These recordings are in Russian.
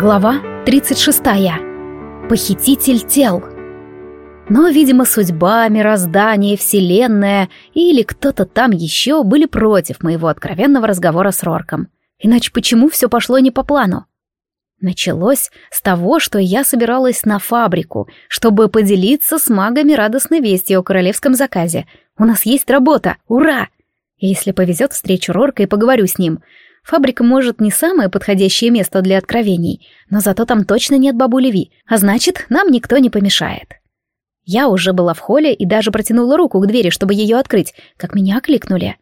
Глава 36. Похититель тел. Но, видимо, судьба, мироздание, вселенная или кто-то там еще были против моего откровенного разговора с Рорком. Иначе почему все пошло не по плану? Началось с того, что я собиралась на фабрику, чтобы поделиться с магами радостной вестью о королевском заказе. У нас есть работа, ура! Если повезет, встречу Рорка и поговорю с ним — Фабрика, может, не самое подходящее место для откровений, но зато там точно нет бабули Ви, а значит, нам никто не помешает. Я уже была в холле и даже протянула руку к двери, чтобы ее открыть, как меня окликнули.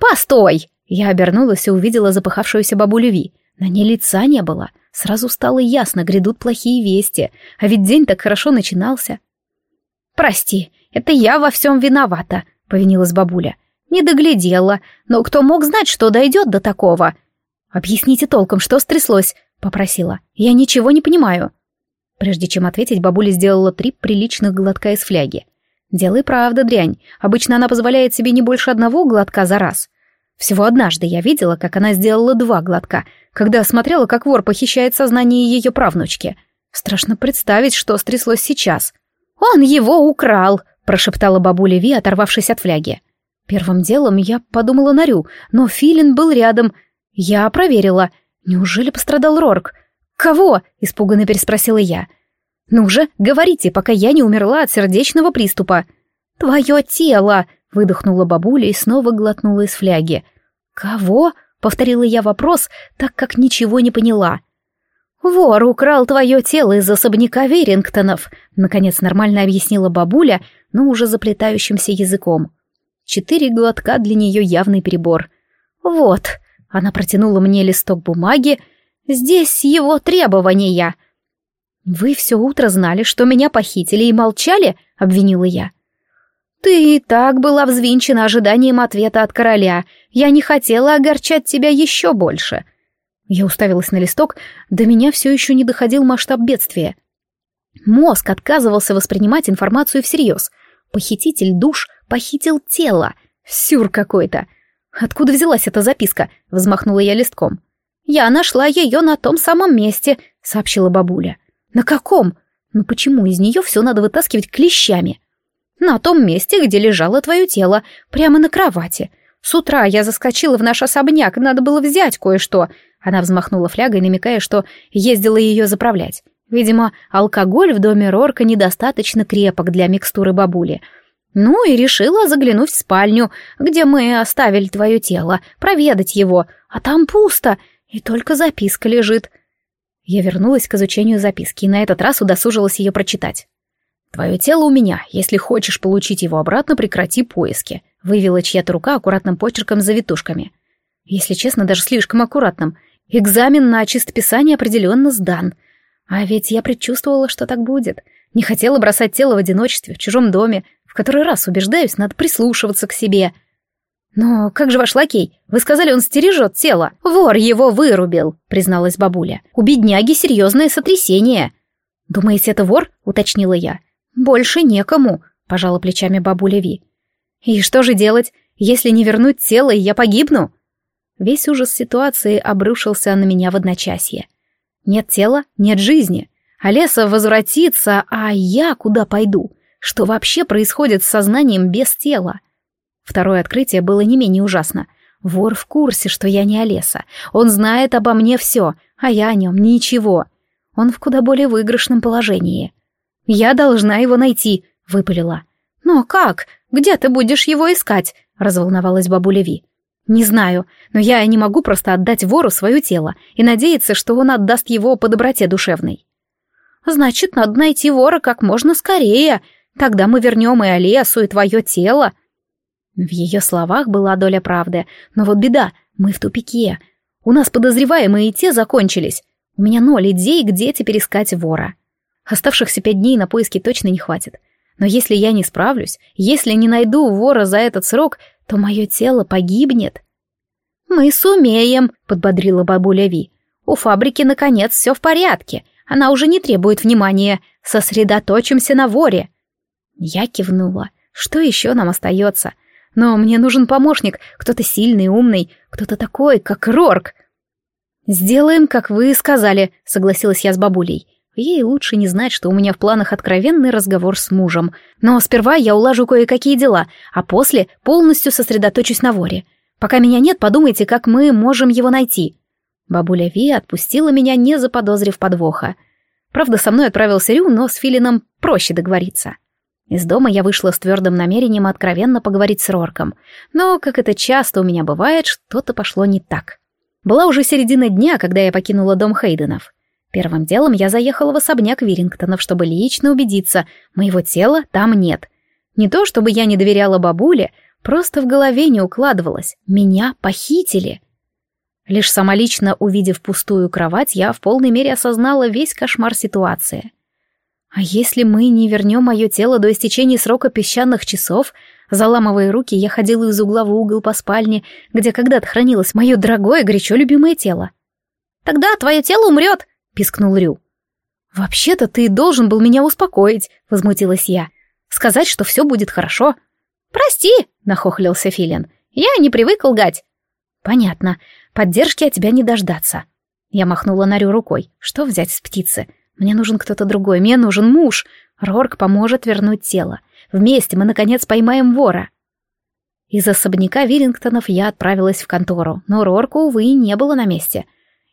«Постой!» Я обернулась и увидела запыхавшуюся бабулю Ви. На ней лица не было. Сразу стало ясно, грядут плохие вести, а ведь день так хорошо начинался. «Прости, это я во всем виновата», — повинилась бабуля. Не доглядела, но кто мог знать, что дойдет до такого? «Объясните толком, что стряслось?» — попросила. «Я ничего не понимаю». Прежде чем ответить, бабуля сделала три приличных глотка из фляги. Дело и правда дрянь. Обычно она позволяет себе не больше одного глотка за раз. Всего однажды я видела, как она сделала два глотка, когда смотрела, как вор похищает сознание ее правнучки. Страшно представить, что стряслось сейчас. «Он его украл!» — прошептала бабуля Ви, оторвавшись от фляги. Первым делом я подумала на Рю, но Филин был рядом. Я проверила. Неужели пострадал Рорк? «Кого?» — испуганно переспросила я. «Ну же, говорите, пока я не умерла от сердечного приступа». «Твое тело!» — выдохнула бабуля и снова глотнула из фляги. «Кого?» — повторила я вопрос, так как ничего не поняла. «Вор украл твое тело из особняка Верингтонов», — наконец нормально объяснила бабуля, но уже заплетающимся языком. Четыре глотка для нее явный перебор. «Вот», — она протянула мне листок бумаги, — «здесь его требования». «Вы все утро знали, что меня похитили и молчали?» — обвинила я. «Ты и так была взвинчена ожиданием ответа от короля. Я не хотела огорчать тебя еще больше». Я уставилась на листок, до меня все еще не доходил масштаб бедствия. Мозг отказывался воспринимать информацию всерьез. Похититель душ Похитил тело. Сюр какой-то. Откуда взялась эта записка? Взмахнула я листком. Я нашла ее на том самом месте, сообщила бабуля. На каком? Ну почему из нее все надо вытаскивать клещами? На том месте, где лежало твое тело, прямо на кровати. С утра я заскочила в наш особняк, надо было взять кое-что. Она взмахнула флягой, намекая, что ездила ее заправлять. Видимо, алкоголь в доме Рорка недостаточно крепок для микстуры бабули — ну и решила заглянуть в спальню, где мы оставили твое тело, проведать его, а там пусто, и только записка лежит. Я вернулась к изучению записки и на этот раз удосужилась ее прочитать. «Твое тело у меня. Если хочешь получить его обратно, прекрати поиски», — вывела чья-то рука аккуратным почерком с завитушками. Если честно, даже слишком аккуратным. Экзамен на чистописание определенно сдан. А ведь я предчувствовала, что так будет. Не хотела бросать тело в одиночестве, в чужом доме, который раз убеждаюсь, надо прислушиваться к себе. «Но как же ваш лакей? Вы сказали, он стережет тело. Вор его вырубил», — призналась бабуля. «У бедняги серьезное сотрясение». «Думаете, это вор?» — уточнила я. «Больше некому», — пожала плечами бабуля Ви. «И что же делать, если не вернуть тело, и я погибну?» Весь ужас ситуации обрушился на меня в одночасье. Нет тела, нет жизни. А леса возвратится, а я куда пойду? Что вообще происходит с сознанием без тела? Второе открытие было не менее ужасно. Вор в курсе, что я не Олеса. Он знает обо мне все, а я о нем ничего. Он в куда более выигрышном положении. «Я должна его найти», — выпалила. «Но как? Где ты будешь его искать?» — разволновалась бабуля Ви. «Не знаю, но я не могу просто отдать вору свое тело и надеяться, что он отдаст его по доброте душевной». «Значит, надо найти вора как можно скорее», Тогда мы вернем и Олесу, и твое тело». В ее словах была доля правды, но вот беда, мы в тупике. У нас подозреваемые и те закончились. У меня ноль идей, где теперь искать вора. Оставшихся пять дней на поиски точно не хватит. Но если я не справлюсь, если не найду вора за этот срок, то мое тело погибнет. «Мы сумеем», — подбодрила бабуля Ви. «У фабрики, наконец, все в порядке. Она уже не требует внимания. Сосредоточимся на воре». Я кивнула. Что еще нам остается? Но мне нужен помощник, кто-то сильный, умный, кто-то такой, как Рорк. «Сделаем, как вы сказали», — согласилась я с бабулей. Ей лучше не знать, что у меня в планах откровенный разговор с мужем. Но сперва я улажу кое-какие дела, а после полностью сосредоточусь на воре. Пока меня нет, подумайте, как мы можем его найти. Бабуля Ви отпустила меня, не заподозрив подвоха. Правда, со мной отправился Рю, но с Филином проще договориться. Из дома я вышла с твердым намерением откровенно поговорить с Рорком. Но, как это часто у меня бывает, что-то пошло не так. Была уже середина дня, когда я покинула дом Хейденов. Первым делом я заехала в особняк Вирингтонов, чтобы лично убедиться, моего тела там нет. Не то, чтобы я не доверяла бабуле, просто в голове не укладывалось. Меня похитили. Лишь самолично увидев пустую кровать, я в полной мере осознала весь кошмар ситуации. А если мы не вернем мое тело до истечения срока песчаных часов, заламывая руки, я ходила из угла в угол по спальне, где когда-то хранилось мое дорогое, горячо любимое тело. «Тогда твое тело умрет», — пискнул Рю. «Вообще-то ты должен был меня успокоить», — возмутилась я. «Сказать, что все будет хорошо». «Прости», — нахохлился Филин. «Я не привык лгать». «Понятно. Поддержки от тебя не дождаться». Я махнула на Рю рукой. «Что взять с птицы? Мне нужен кто-то другой. Мне нужен муж. Рорк поможет вернуть тело. Вместе мы, наконец, поймаем вора». Из особняка Виллингтонов я отправилась в контору, но Рорка, увы, не было на месте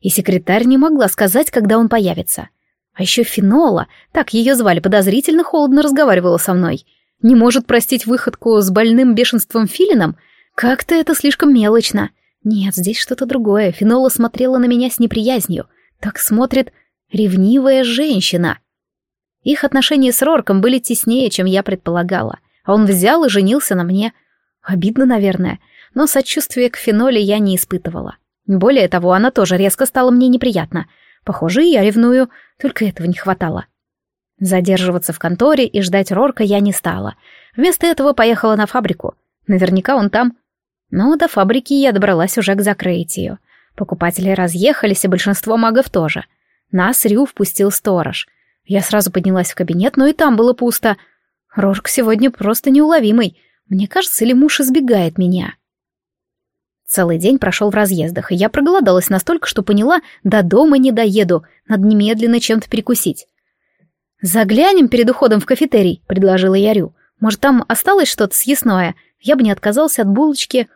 и секретарь не могла сказать, когда он появится. А еще Финола, так ее звали, подозрительно холодно разговаривала со мной. Не может простить выходку с больным бешенством Филином? Как-то это слишком мелочно. Нет, здесь что-то другое. Финола смотрела на меня с неприязнью. Так смотрит ревнивая женщина. Их отношения с Рорком были теснее, чем я предполагала. А он взял и женился на мне. Обидно, наверное, но сочувствия к Финоле я не испытывала. Более того, она тоже резко стала мне неприятна. Похоже, я ревную, только этого не хватало. Задерживаться в конторе и ждать Рорка я не стала. Вместо этого поехала на фабрику. Наверняка он там. Но до фабрики я добралась уже к закрытию. Покупатели разъехались, и большинство магов тоже. Нас Рю впустил сторож. Я сразу поднялась в кабинет, но и там было пусто. Рорк сегодня просто неуловимый. Мне кажется, или муж избегает меня. Целый день прошел в разъездах, и я проголодалась настолько, что поняла, до дома не доеду, надо немедленно чем-то перекусить. «Заглянем перед уходом в кафетерий», — предложила Ярю. «Может, там осталось что-то съестное? Я бы не отказался от булочки».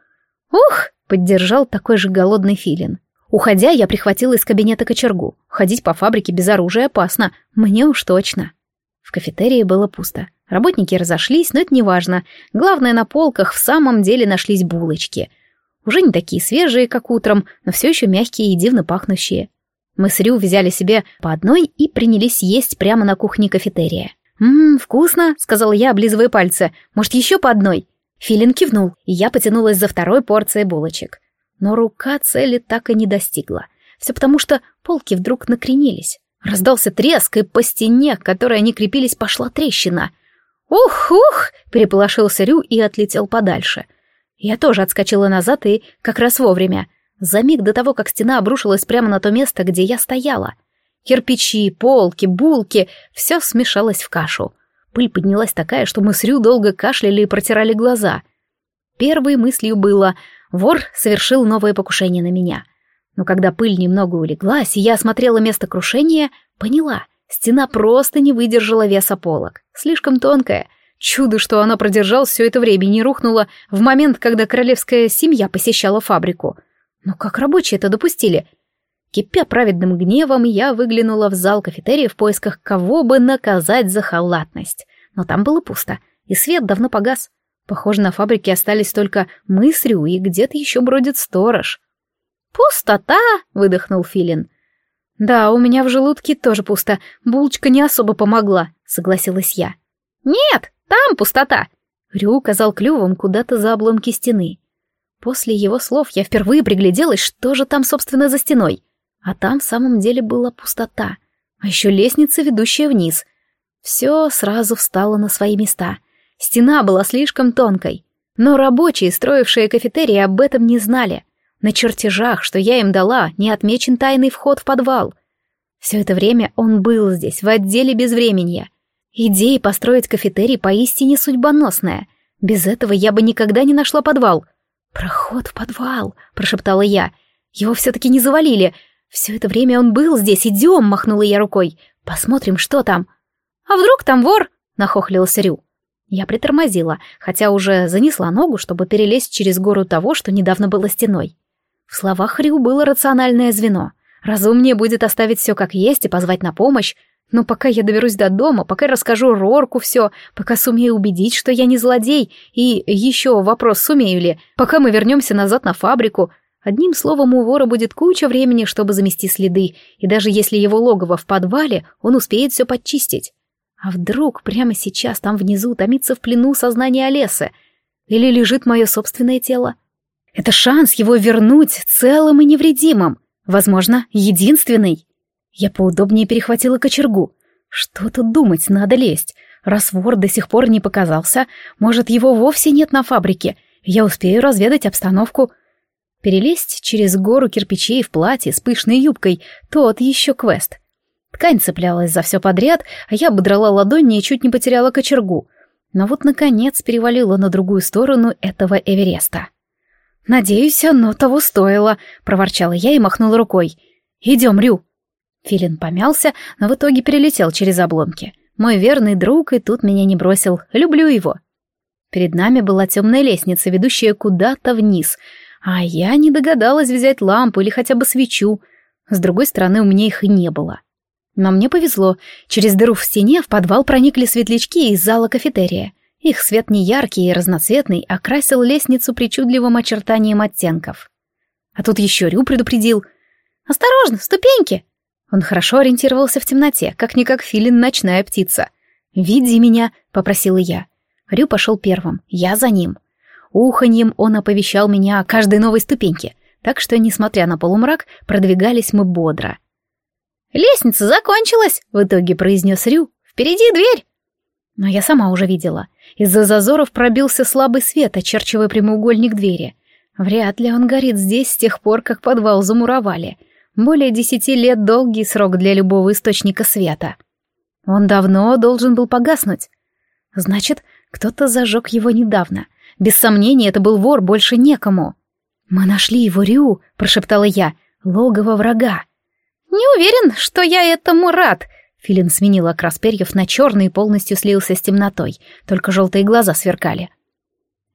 «Ух!» — поддержал такой же голодный филин. Уходя, я прихватила из кабинета кочергу. Ходить по фабрике без оружия опасно, мне уж точно. В кафетерии было пусто. Работники разошлись, но это не важно. Главное, на полках в самом деле нашлись булочки — уже не такие свежие, как утром, но все еще мягкие и дивно пахнущие. Мы с Рю взяли себе по одной и принялись есть прямо на кухне кафетерия. «Ммм, вкусно», — сказала я, облизывая пальцы. «Может, еще по одной?» Филин кивнул, и я потянулась за второй порцией булочек. Но рука цели так и не достигла. Все потому, что полки вдруг накренились. Раздался треск, и по стене, к которой они крепились, пошла трещина. «Ух-ух!» — переполошился Рю и отлетел подальше. Я тоже отскочила назад и как раз вовремя. За миг до того, как стена обрушилась прямо на то место, где я стояла. Кирпичи, полки, булки — все смешалось в кашу. Пыль поднялась такая, что мы с Рю долго кашляли и протирали глаза. Первой мыслью было «Вор совершил новое покушение на меня». Но когда пыль немного улеглась, и я осмотрела место крушения, поняла — стена просто не выдержала веса полок. Слишком тонкая, Чудо, что она продержалась все это время и не рухнула в момент, когда королевская семья посещала фабрику. Но как рабочие это допустили? Кипя праведным гневом, я выглянула в зал кафетерия в поисках кого бы наказать за халатность. Но там было пусто, и свет давно погас. Похоже, на фабрике остались только мы с Рю, и где-то еще бродит сторож. «Пустота!» — выдохнул Филин. «Да, у меня в желудке тоже пусто. Булочка не особо помогла», — согласилась я. «Нет!» Там пустота!» Рю указал клювом куда-то за обломки стены. После его слов я впервые пригляделась, что же там, собственно, за стеной. А там в самом деле была пустота. А еще лестница, ведущая вниз. Все сразу встало на свои места. Стена была слишком тонкой. Но рабочие, строившие кафетерий, об этом не знали. На чертежах, что я им дала, не отмечен тайный вход в подвал. Все это время он был здесь, в отделе безвременья. Идея построить кафетерий поистине судьбоносная. Без этого я бы никогда не нашла подвал. «Проход в подвал», — прошептала я. «Его все-таки не завалили. Все это время он был здесь, идем, махнула я рукой. Посмотрим, что там. А вдруг там вор? Нахохлился Рю. Я притормозила, хотя уже занесла ногу, чтобы перелезть через гору того, что недавно было стеной. В словах Рю было рациональное звено. Разумнее будет оставить все как есть и позвать на помощь, но пока я доберусь до дома, пока расскажу Рорку все, пока сумею убедить, что я не злодей, и еще вопрос, сумею ли, пока мы вернемся назад на фабрику, одним словом, у вора будет куча времени, чтобы замести следы, и даже если его логово в подвале, он успеет все подчистить. А вдруг прямо сейчас там внизу томится в плену сознание Олесы? Или лежит мое собственное тело? Это шанс его вернуть целым и невредимым. Возможно, единственный. Я поудобнее перехватила кочергу. Что тут думать, надо лезть. Раз вор до сих пор не показался, может, его вовсе нет на фабрике. Я успею разведать обстановку. Перелезть через гору кирпичей в платье с пышной юбкой — тот еще квест. Ткань цеплялась за все подряд, а я ободрала ладони и чуть не потеряла кочергу. Но вот, наконец, перевалила на другую сторону этого Эвереста. «Надеюсь, оно того стоило», — проворчала я и махнула рукой. «Идем, Рю». Филин помялся, но в итоге перелетел через обломки. Мой верный друг и тут меня не бросил. Люблю его. Перед нами была темная лестница, ведущая куда-то вниз, а я не догадалась взять лампу или хотя бы свечу. С другой стороны, у меня их и не было. Но мне повезло. Через дыру в стене в подвал проникли светлячки из зала кафетерия. Их свет неяркий и разноцветный окрасил лестницу причудливым очертанием оттенков. А тут еще Рю предупредил. «Осторожно, ступеньки!» Он хорошо ориентировался в темноте, как-никак филин ночная птица. «Веди меня», — попросила я. Рю пошел первым, я за ним. Уханьем он оповещал меня о каждой новой ступеньке, так что, несмотря на полумрак, продвигались мы бодро. «Лестница закончилась!» — в итоге произнес Рю. «Впереди дверь!» Но я сама уже видела. Из-за зазоров пробился слабый свет, очерчивая прямоугольник двери. Вряд ли он горит здесь с тех пор, как подвал замуровали — более десяти лет — долгий срок для любого источника света. Он давно должен был погаснуть. Значит, кто-то зажег его недавно. Без сомнения, это был вор, больше некому. «Мы нашли его, Рю», — прошептала я, — «логово врага». «Не уверен, что я этому рад», Филин сменил окрас перьев на черный и полностью слился с темнотой, только желтые глаза сверкали.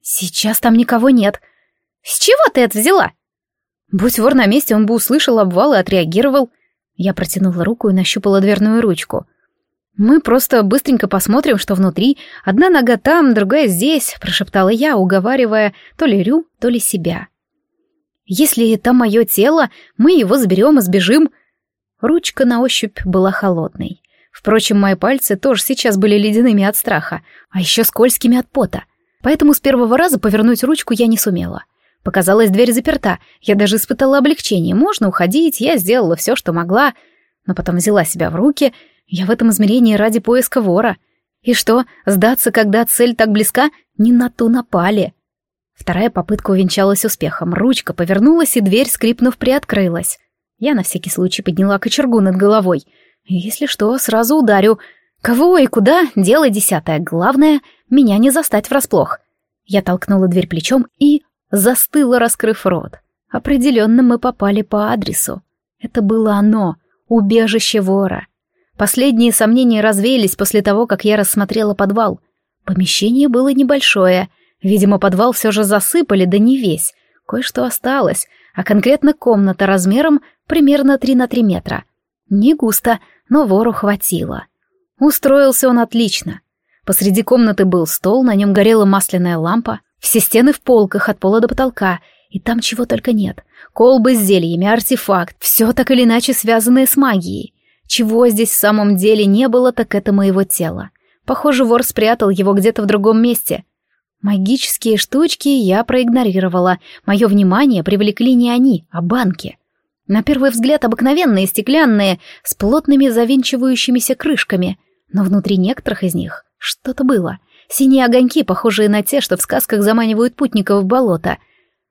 «Сейчас там никого нет». «С чего ты это взяла?» Будь вор на месте, он бы услышал обвал и отреагировал. Я протянула руку и нащупала дверную ручку. «Мы просто быстренько посмотрим, что внутри. Одна нога там, другая здесь», — прошептала я, уговаривая то ли Рю, то ли себя. «Если это мое тело, мы его заберем и сбежим». Ручка на ощупь была холодной. Впрочем, мои пальцы тоже сейчас были ледяными от страха, а еще скользкими от пота. Поэтому с первого раза повернуть ручку я не сумела. Показалось, дверь заперта. Я даже испытала облегчение. Можно уходить, я сделала все, что могла. Но потом взяла себя в руки. Я в этом измерении ради поиска вора. И что, сдаться, когда цель так близка? Не на ту напали. Вторая попытка увенчалась успехом. Ручка повернулась, и дверь, скрипнув, приоткрылась. Я на всякий случай подняла кочергу над головой. Если что, сразу ударю. Кого и куда, дело десятое. Главное, меня не застать врасплох. Я толкнула дверь плечом и застыла, раскрыв рот. Определенно мы попали по адресу. Это было оно, убежище вора. Последние сомнения развеялись после того, как я рассмотрела подвал. Помещение было небольшое. Видимо, подвал все же засыпали, да не весь. Кое-что осталось, а конкретно комната размером примерно 3 на 3 метра. Не густо, но вору хватило. Устроился он отлично. Посреди комнаты был стол, на нем горела масляная лампа. Все стены в полках от пола до потолка, и там чего только нет. Колбы с зельями, артефакт, все так или иначе связанное с магией. Чего здесь в самом деле не было, так это моего тела. Похоже, вор спрятал его где-то в другом месте. Магические штучки я проигнорировала. Мое внимание привлекли не они, а банки. На первый взгляд обыкновенные, стеклянные, с плотными завинчивающимися крышками. Но внутри некоторых из них что-то было — Синие огоньки, похожие на те, что в сказках заманивают путников в болото.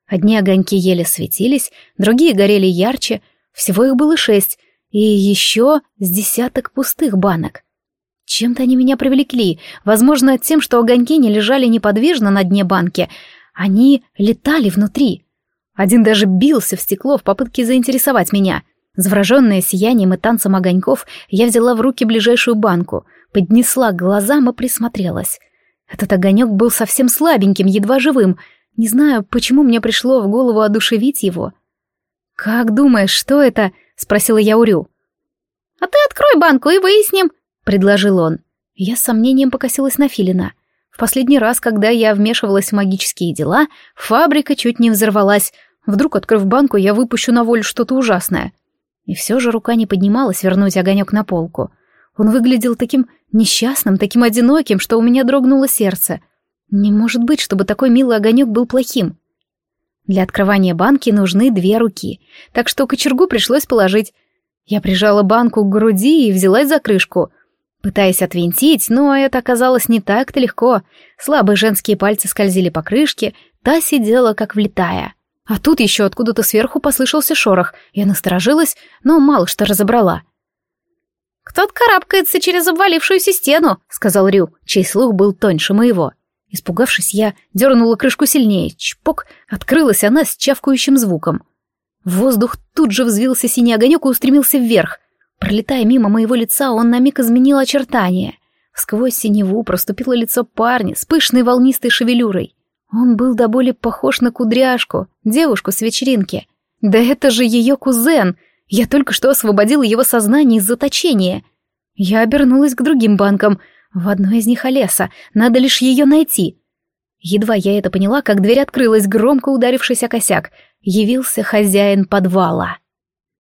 Одни огоньки еле светились, другие горели ярче, всего их было шесть, и еще с десяток пустых банок. Чем-то они меня привлекли, возможно, тем, что огоньки не лежали неподвижно на дне банки, они летали внутри. Один даже бился в стекло в попытке заинтересовать меня. Завороженная сиянием и танцем огоньков, я взяла в руки ближайшую банку, поднесла к глазам и присмотрелась. Этот огонек был совсем слабеньким, едва живым. Не знаю, почему мне пришло в голову одушевить его. «Как думаешь, что это?» — спросила я Урю. «А ты открой банку и выясним», — предложил он. Я с сомнением покосилась на Филина. В последний раз, когда я вмешивалась в магические дела, фабрика чуть не взорвалась. Вдруг, открыв банку, я выпущу на волю что-то ужасное. И все же рука не поднималась вернуть огонек на полку. Он выглядел таким несчастным, таким одиноким, что у меня дрогнуло сердце. Не может быть, чтобы такой милый огонек был плохим. Для открывания банки нужны две руки, так что кочергу пришлось положить. Я прижала банку к груди и взялась за крышку, пытаясь отвинтить, но это оказалось не так-то легко. Слабые женские пальцы скользили по крышке, та сидела как влетая. А тут еще откуда-то сверху послышался шорох. Я насторожилась, но мало что разобрала. «Кто-то карабкается через обвалившуюся стену», — сказал Рю, чей слух был тоньше моего. Испугавшись, я дернула крышку сильнее. Чпок! Открылась она с чавкающим звуком. В воздух тут же взвился синий огонек и устремился вверх. Пролетая мимо моего лица, он на миг изменил очертания. Сквозь синеву проступило лицо парня с пышной волнистой шевелюрой. Он был до боли похож на кудряшку, девушку с вечеринки. Да это же ее кузен! Я только что освободила его сознание из заточения. Я обернулась к другим банкам — в одной из них Олеса, надо лишь ее найти. Едва я это поняла, как дверь открылась, громко ударившись о косяк. Явился хозяин подвала.